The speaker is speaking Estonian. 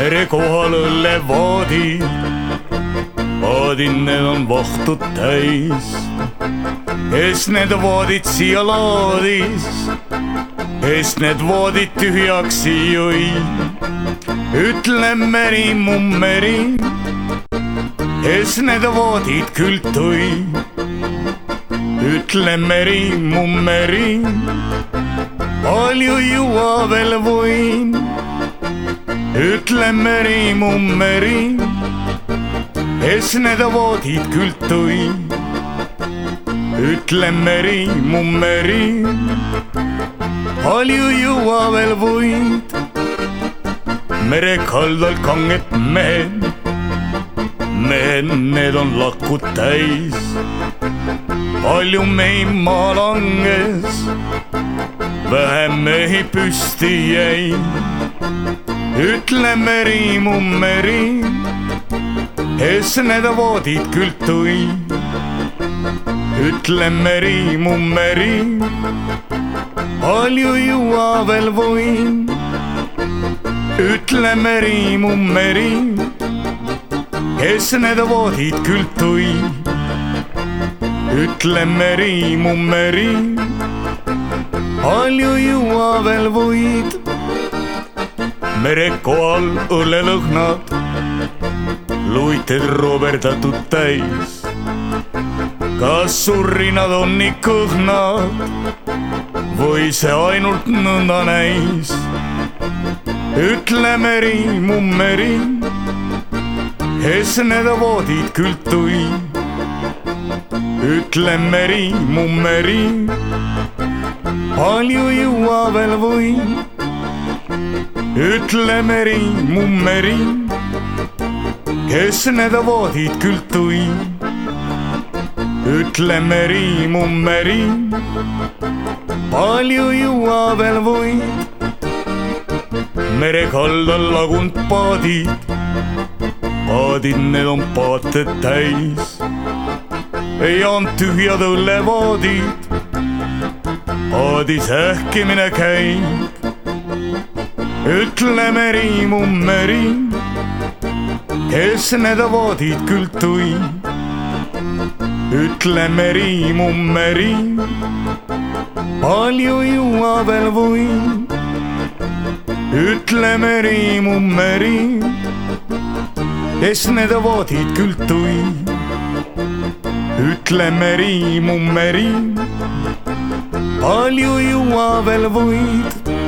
mere kohal õllevoodid, voodid, need on vahtud täis. kes need voodid siia loodis, kes need voodid tühjaks jõi? ütle meri, mu meri, kes need voodid küll tõi? ütle meri, mu meri, palju juua veel võin? Ütle meri, mu meri, kes need voodid küll tõi? ütle meri, mu meri, palju juua veel võid? mere kaldal kanged mehed, mehed, need on lakud täis. Palju mehi maa langes, vähem mehi püsti jäi. ütle meri, mu meri, kes need voodid küll tõi? ütle meri, mu meri, palju juua veel võin? ütle meri, mu meri, kes need voodid küll tõi? Ütle meri, mu meri, palju juua veel võid? mere kohal õlelõhnad, luited roberdatud täis. kas su rinnad on nii kõhnad või see ainult nõnda näis? ütle meri, mu meri, kes need voodid küll tõi? Ütle meri, mu meri, palju juua veel võin? ütle meri, mu meri, kes need voodid küll tõi? ütle meri, mu meri, palju juua veel võid? mere kaldal lagunud paadid, paadid, need on paate täis. Ja on tühjad õllevoodid, paadis ähkimine käib. ütle meri, mu meri, kes need voodid küll tõi? ütle meri, mu meri, palju juua veel võin? ütle meri, mu meri, kes need voodid küll tõi? Ütle meri, mu meri, palju juua veel võid?